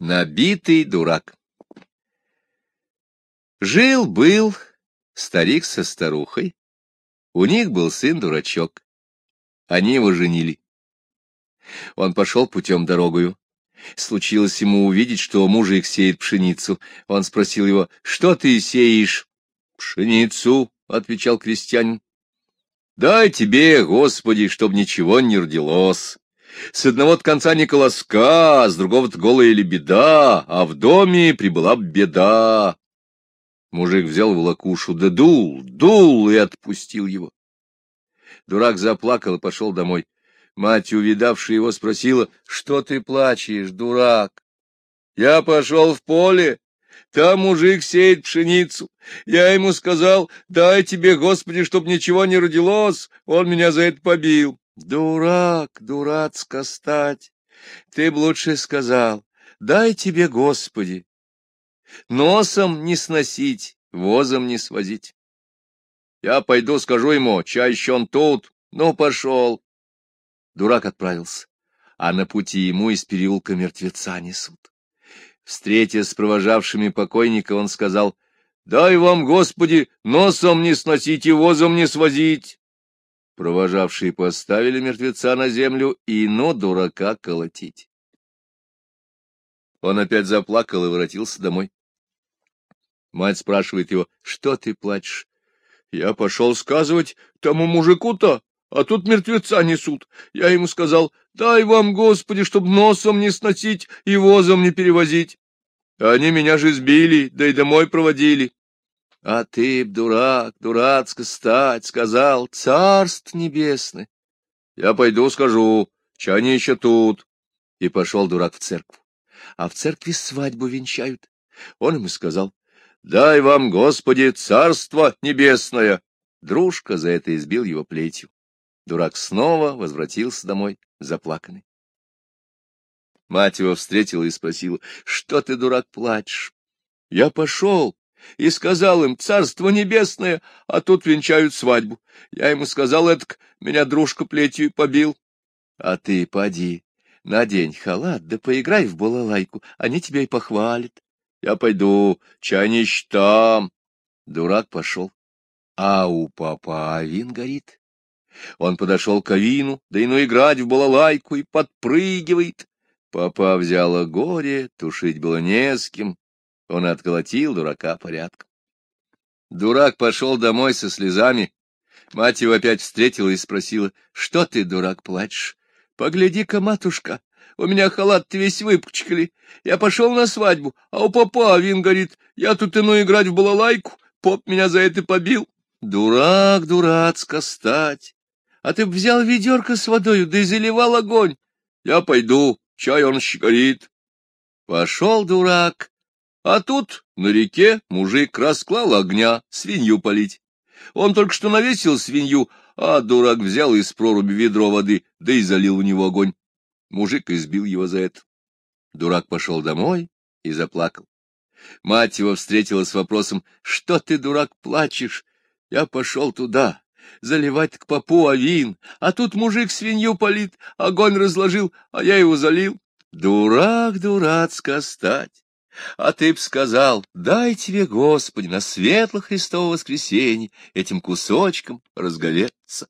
Набитый дурак. Жил-был старик со старухой. У них был сын-дурачок. Они его женили. Он пошел путем дорогою. Случилось ему увидеть, что мужик сеет пшеницу. Он спросил его, что ты сеешь? — Пшеницу, — отвечал крестьянин. — Дай тебе, Господи, чтоб ничего не родилось. С одного конца не а с другого-то голая лебеда, а в доме прибыла беда. Мужик взял волокушу, да дул, дул и отпустил его. Дурак заплакал и пошел домой. Мать, увидавшая его, спросила, — Что ты плачешь, дурак? Я пошел в поле, там мужик сеет пшеницу. Я ему сказал, дай тебе, Господи, чтоб ничего не родилось. Он меня за это побил. Дурак, дурацко стать. Ты б лучше сказал, дай тебе, Господи. Носом не сносить, возом не свозить. Я пойду, скажу ему, чаще он тут. Ну, пошел. Дурак отправился, а на пути ему из переулка мертвеца несут. Встретясь с провожавшими покойника, он сказал, «Дай вам, Господи, носом не сносить и возом не свозить!» Провожавшие поставили мертвеца на землю и, ну, дурака колотить. Он опять заплакал и воротился домой. Мать спрашивает его, что ты плачешь? Я пошел сказывать тому мужику-то, а тут мертвеца несут. Я ему сказал, дай вам, Господи, чтоб носом не сносить и возом не перевозить. Они меня же сбили, да и домой проводили. А ты б, дурак, дурацко стать, сказал, царств небесный. Я пойду скажу, че они еще тут. И пошел дурак в церковь. А в церкви свадьбу венчают. Он ему сказал, дай вам, Господи, царство небесное. Дружка за это избил его плетью. Дурак снова возвратился домой, заплаканный. Мать его встретила и спросила, что ты, дурак, плачешь? Я пошел и сказал им, царство небесное, а тут венчают свадьбу. Я ему сказал, это меня дружка плетью побил. А ты поди, надень халат, да поиграй в балалайку, они тебя и похвалят. Я пойду, чайнищ там. Дурак пошел. А у папа авин горит. Он подошел к Авину, да и ну играть в балалайку, и подпрыгивает. Папа взяла горе, тушить было не с кем. Он отколотил дурака порядком. Дурак пошел домой со слезами. Мать его опять встретила и спросила, — Что ты, дурак, плачешь? — Погляди-ка, матушка, у меня халат весь выпачкали. Я пошел на свадьбу, а у папа Авин говорит, я тут ину играть в балалайку, поп меня за это побил. Дурак, дурацко стать. А ты б взял ведерко с водою, да и заливал огонь. Я пойду, чай он щекорит. Пошел дурак. А тут на реке мужик расклал огня, свинью полить. Он только что навесил свинью, а дурак взял из проруби ведро воды, да и залил у него огонь. Мужик избил его за это. Дурак пошел домой и заплакал. Мать его встретила с вопросом, что ты, дурак, плачешь? Я пошел туда, заливать к попу авин, а тут мужик свинью полит, огонь разложил, а я его залил. Дурак, дурацко стать! А ты б сказал, дай тебе, Господи, на светло Христово воскресенье этим кусочком разговеться.